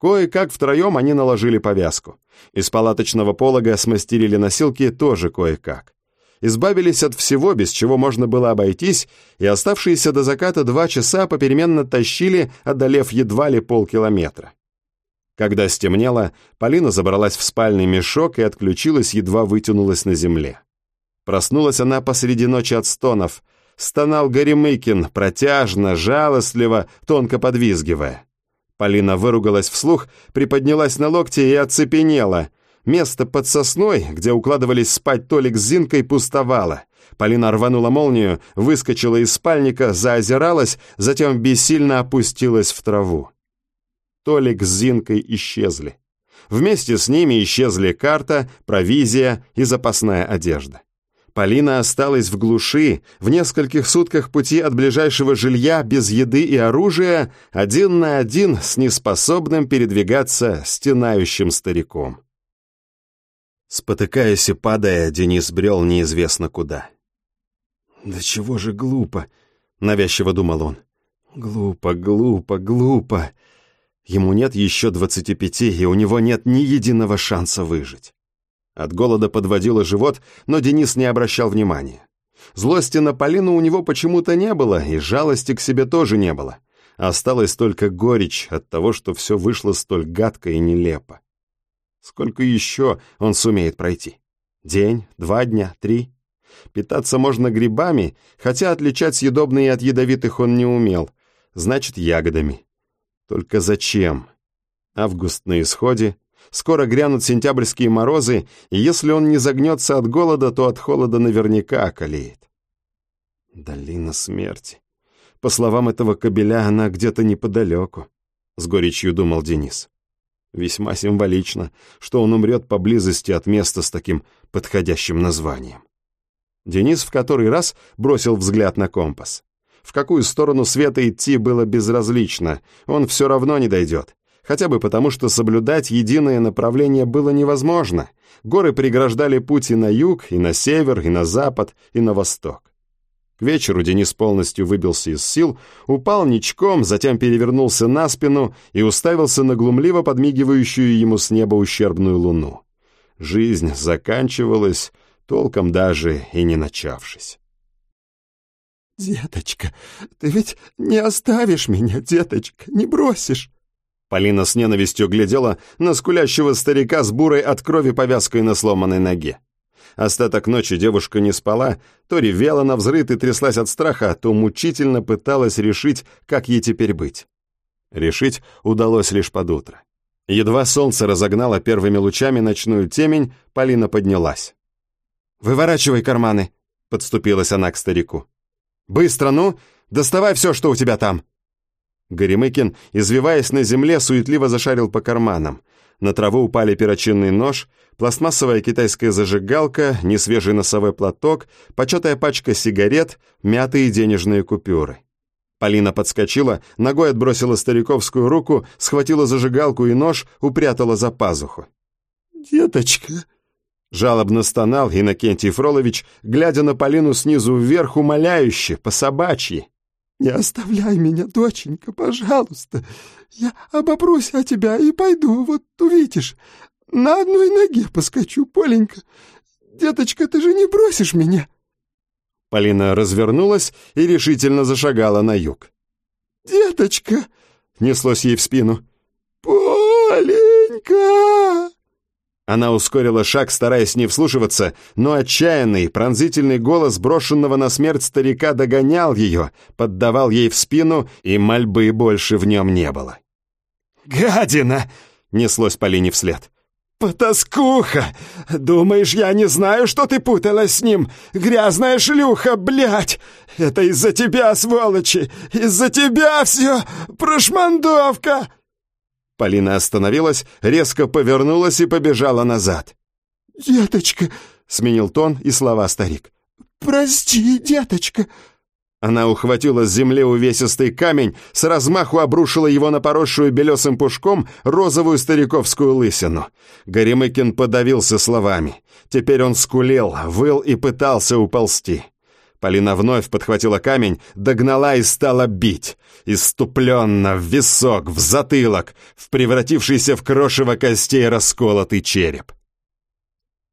Speaker 1: Кое-как втроем они наложили повязку. Из палаточного полога смастерили носилки тоже кое-как. Избавились от всего, без чего можно было обойтись, и оставшиеся до заката два часа попеременно тащили, одолев едва ли полкилометра. Когда стемнело, Полина забралась в спальный мешок и отключилась, едва вытянулась на земле. Проснулась она посреди ночи от стонов. Стонал Горемыкин, протяжно, жалостливо, тонко подвизгивая. Полина выругалась вслух, приподнялась на локте и оцепенела. Место под сосной, где укладывались спать Толик с Зинкой, пустовало. Полина рванула молнию, выскочила из спальника, заозиралась, затем бессильно опустилась в траву. Толик с Зинкой исчезли. Вместе с ними исчезли карта, провизия и запасная одежда. Полина осталась в глуши, в нескольких сутках пути от ближайшего жилья, без еды и оружия, один на один с неспособным передвигаться стенающим стариком. Спотыкаясь и падая, Денис брел неизвестно куда. «Да чего же глупо!» — навязчиво думал он. «Глупо, глупо, глупо!» Ему нет еще двадцати пяти, и у него нет ни единого шанса выжить. От голода подводило живот, но Денис не обращал внимания. Злости на Полину у него почему-то не было, и жалости к себе тоже не было. Осталась только горечь от того, что все вышло столь гадко и нелепо. Сколько еще он сумеет пройти? День, два дня, три? Питаться можно грибами, хотя отличать съедобные от ядовитых он не умел. Значит, ягодами. Только зачем? Август на исходе, Скоро грянут сентябрьские морозы, и если он не загнется от голода, то от холода наверняка околеет. Долина смерти. По словам этого кобеля, она где-то неподалеку, — с горечью думал Денис. Весьма символично, что он умрет поблизости от места с таким подходящим названием. Денис в который раз бросил взгляд на компас. В какую сторону света идти было безразлично, он все равно не дойдет хотя бы потому, что соблюдать единое направление было невозможно. Горы преграждали путь и на юг, и на север, и на запад, и на восток. К вечеру Денис полностью выбился из сил, упал ничком, затем перевернулся на спину и уставился на глумливо подмигивающую ему с неба ущербную луну. Жизнь заканчивалась, толком даже и не начавшись.
Speaker 3: «Деточка, ты ведь не оставишь меня, деточка, не бросишь?»
Speaker 1: Полина с ненавистью глядела на скулящего старика с бурой от крови повязкой на сломанной ноге. Остаток ночи девушка не спала, то ревела на взрыт и тряслась от страха, то мучительно пыталась решить, как ей теперь быть. Решить удалось лишь под утро. Едва солнце разогнало первыми лучами ночную темень, Полина поднялась. «Выворачивай карманы», — подступилась она к старику. «Быстро, ну! Доставай все, что у тебя там!» Горемыкин, извиваясь на земле, суетливо зашарил по карманам. На траву упали перочинный нож, пластмассовая китайская зажигалка, несвежий носовой платок, початая пачка сигарет, мятые денежные купюры. Полина подскочила, ногой отбросила стариковскую руку, схватила зажигалку и нож, упрятала за пазуху.
Speaker 3: «Деточка!»
Speaker 1: Жалобно стонал Иннокентий Фролович, глядя на Полину снизу вверх, умоляюще, по-собачьи.
Speaker 3: «Не оставляй меня, доченька, пожалуйста. Я обопрусь о тебя и пойду, вот увидишь. На одной ноге поскочу, Поленька. Деточка, ты же не бросишь меня?»
Speaker 1: Полина развернулась и решительно зашагала на юг.
Speaker 3: «Деточка!»
Speaker 1: — неслось ей в спину.
Speaker 3: «Поленька!»
Speaker 1: Она ускорила шаг, стараясь не вслушиваться, но отчаянный, пронзительный голос брошенного на смерть старика догонял ее, поддавал ей в спину, и мольбы больше в нем не было. «Гадина!» — неслось Полине вслед. «Потаскуха! Думаешь, я не знаю, что ты путалась с ним? Грязная шлюха, блядь! Это из-за тебя, сволочи! Из-за тебя все! Прошмандовка!» Полина остановилась, резко повернулась и побежала назад.
Speaker 3: «Деточка!»
Speaker 1: — сменил тон и слова старик.
Speaker 3: «Прости, деточка!»
Speaker 1: Она ухватила с земли увесистый камень, с размаху обрушила его на поросшую белесым пушком розовую стариковскую лысину. Горемыкин подавился словами. Теперь он скулил, выл и пытался уползти. Полина вновь подхватила камень, догнала и стала бить. Иступленно, в висок, в затылок, в превратившийся в крошево костей расколотый череп.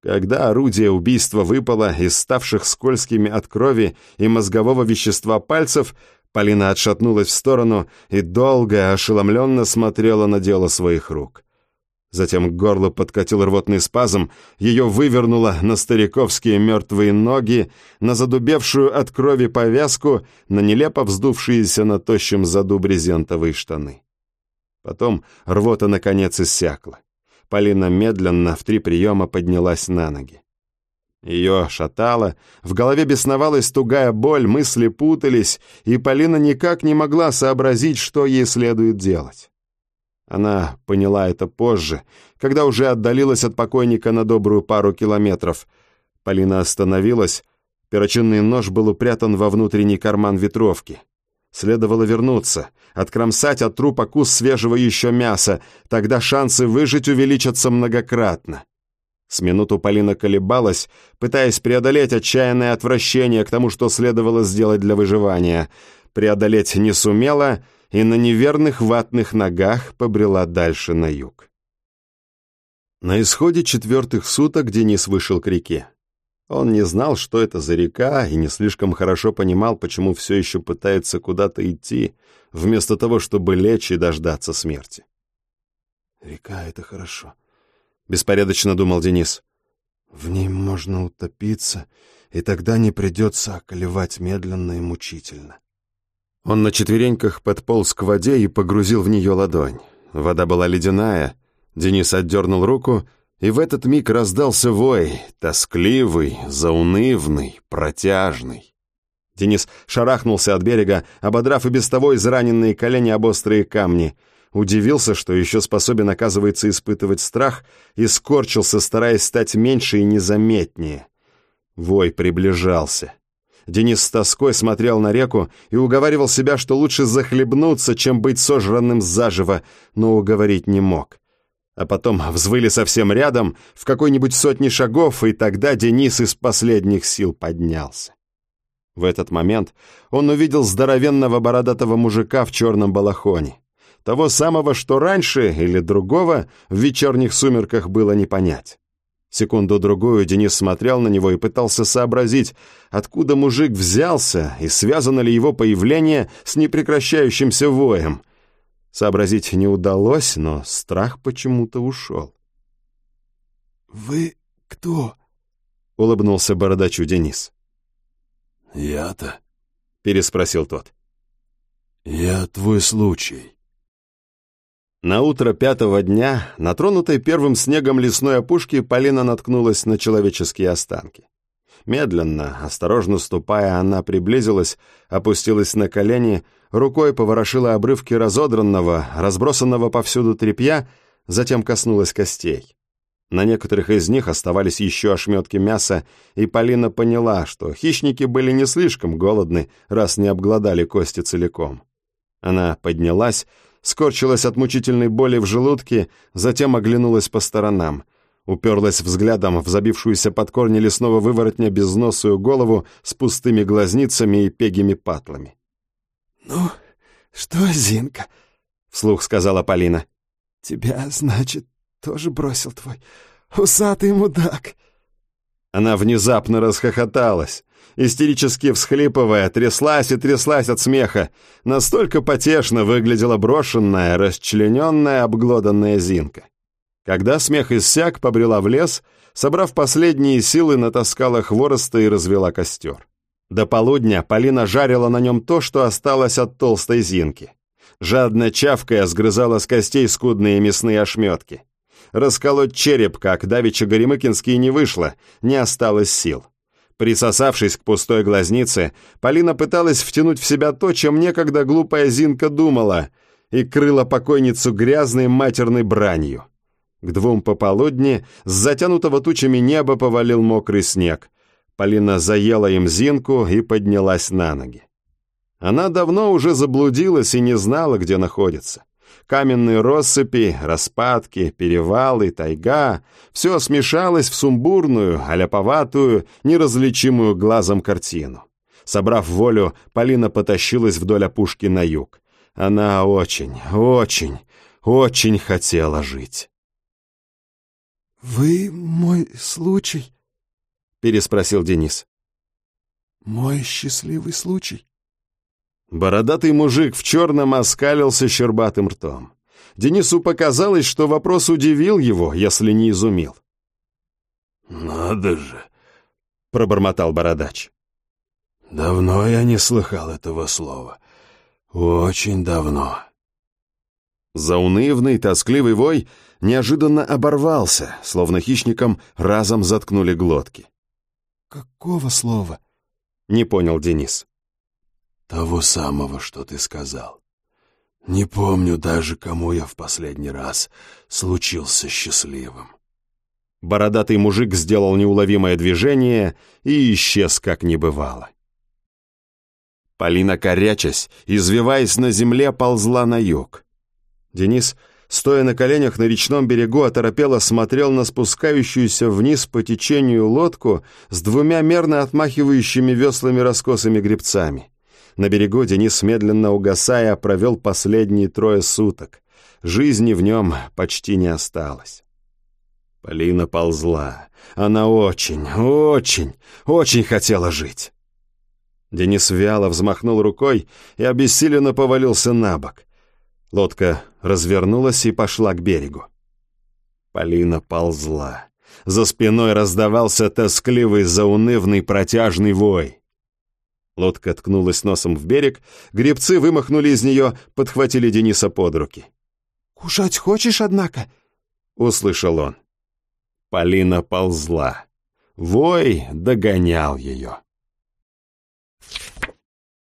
Speaker 1: Когда орудие убийства выпало из ставших скользкими от крови и мозгового вещества пальцев, Полина отшатнулась в сторону и долго, ошеломленно смотрела на дело своих рук. Затем к горлу подкатил рвотный спазм, ее вывернуло на стариковские мертвые ноги, на задубевшую от крови повязку, на нелепо вздувшиеся на тощем заду брезентовые штаны. Потом рвота наконец иссякла. Полина медленно в три приема поднялась на ноги. Ее шатало, в голове бесновалась тугая боль, мысли путались, и Полина никак не могла сообразить, что ей следует делать. Она поняла это позже, когда уже отдалилась от покойника на добрую пару километров. Полина остановилась, перочинный нож был упрятан во внутренний карман ветровки. Следовало вернуться, откромсать от трупа кус свежего еще мяса, тогда шансы выжить увеличатся многократно. С минуту Полина колебалась, пытаясь преодолеть отчаянное отвращение к тому, что следовало сделать для выживания. Преодолеть не сумела и на неверных ватных ногах побрела дальше на юг. На исходе четвертых суток Денис вышел к реке. Он не знал, что это за река, и не слишком хорошо понимал, почему все еще пытается куда-то идти, вместо того, чтобы лечь и дождаться смерти.
Speaker 3: «Река — это хорошо», —
Speaker 1: беспорядочно думал Денис.
Speaker 3: «В ней можно утопиться, и тогда не придется околевать медленно и мучительно».
Speaker 1: Он на четвереньках подполз к воде и погрузил в нее ладонь. Вода была ледяная. Денис отдернул руку — и в этот миг раздался вой, тоскливый, заунывный, протяжный. Денис шарахнулся от берега, ободрав и без того израненные колени об острые камни. Удивился, что еще способен, оказывается, испытывать страх, и скорчился, стараясь стать меньше и незаметнее. Вой приближался. Денис с тоской смотрел на реку и уговаривал себя, что лучше захлебнуться, чем быть сожранным заживо, но уговорить не мог а потом взвыли совсем рядом, в какой-нибудь сотни шагов, и тогда Денис из последних сил поднялся. В этот момент он увидел здоровенного бородатого мужика в черном балахоне. Того самого, что раньше или другого в вечерних сумерках было не понять. Секунду-другую Денис смотрел на него и пытался сообразить, откуда мужик взялся и связано ли его появление с непрекращающимся воем — Сообразить не удалось, но страх почему-то ушел.
Speaker 3: «Вы кто?»
Speaker 1: — улыбнулся бородачу Денис.
Speaker 4: «Я-то?»
Speaker 1: — переспросил тот.
Speaker 4: «Я твой случай».
Speaker 1: На утро пятого дня, на тронутой первым снегом лесной опушке, Полина наткнулась на человеческие останки. Медленно, осторожно ступая, она приблизилась, опустилась на колени, рукой поворошила обрывки разодранного, разбросанного повсюду тряпья, затем коснулась костей. На некоторых из них оставались еще ошметки мяса, и Полина поняла, что хищники были не слишком голодны, раз не обглодали кости целиком. Она поднялась, скорчилась от мучительной боли в желудке, затем оглянулась по сторонам, уперлась взглядом в забившуюся под корни лесного выворотня безносую голову с пустыми глазницами и пегими патлами.
Speaker 3: «Ну, что, Зинка?» — вслух сказала Полина. «Тебя, значит, тоже бросил твой усатый мудак».
Speaker 1: Она внезапно расхохоталась, истерически всхлипывая, тряслась и тряслась от смеха. Настолько потешно выглядела брошенная, расчлененная, обглоданная Зинка. Когда смех иссяк, побрела в лес, собрав последние силы, натаскала хвороста и развела костер. До полудня Полина жарила на нем то, что осталось от толстой Зинки. Жадно чавкая сгрызала с костей скудные мясные ошметки. Расколоть череп, как давеча Горемыкинский, не вышло, не осталось сил. Присосавшись к пустой глазнице, Полина пыталась втянуть в себя то, чем некогда глупая Зинка думала, и крыла покойницу грязной матерной бранью. К двум пополудни с затянутого тучами неба повалил мокрый снег. Полина заела им Зинку и поднялась на ноги. Она давно уже заблудилась и не знала, где находится каменные россыпи, распадки, перевалы, тайга — все смешалось в сумбурную, аляповатую, неразличимую глазом картину. Собрав волю, Полина потащилась вдоль опушки на юг. Она очень, очень, очень хотела жить.
Speaker 3: «Вы мой случай?» — переспросил Денис. «Мой счастливый случай?»
Speaker 1: Бородатый мужик в черном оскалился щербатым ртом. Денису показалось, что вопрос удивил его, если не изумил.
Speaker 4: «Надо же!»
Speaker 1: — пробормотал бородач.
Speaker 4: «Давно я не слыхал этого слова. Очень давно».
Speaker 1: Заунывный, тоскливый вой неожиданно оборвался, словно хищникам разом заткнули глотки.
Speaker 3: «Какого слова?»
Speaker 1: — не понял Денис.
Speaker 4: Того самого, что ты сказал. Не помню даже, кому я в последний раз случился счастливым.
Speaker 1: Бородатый мужик сделал неуловимое движение и исчез, как не бывало. Полина, корячась, извиваясь на земле, ползла на юг. Денис, стоя на коленях на речном берегу, оторопело смотрел на спускающуюся вниз по течению лодку с двумя мерно отмахивающими веслами раскосыми гребцами. На берегу Денис, медленно угасая, провел последние трое суток. Жизни в нем почти не осталось. Полина ползла. Она очень, очень, очень хотела жить. Денис вяло взмахнул рукой и обессиленно повалился на бок. Лодка развернулась и пошла к берегу. Полина ползла. За спиной раздавался тоскливый, заунывный, протяжный вой. Лодка ткнулась носом в берег, гребцы вымахнули из нее, подхватили Дениса под руки.
Speaker 3: «Кушать хочешь, однако?»
Speaker 1: — услышал он. Полина ползла. Вой догонял ее.